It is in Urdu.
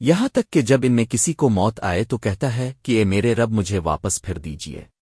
یہاں تک کہ جب ان میں کسی کو موت آئے تو کہتا ہے کہ اے میرے رب مجھے واپس پھر دیجیے۔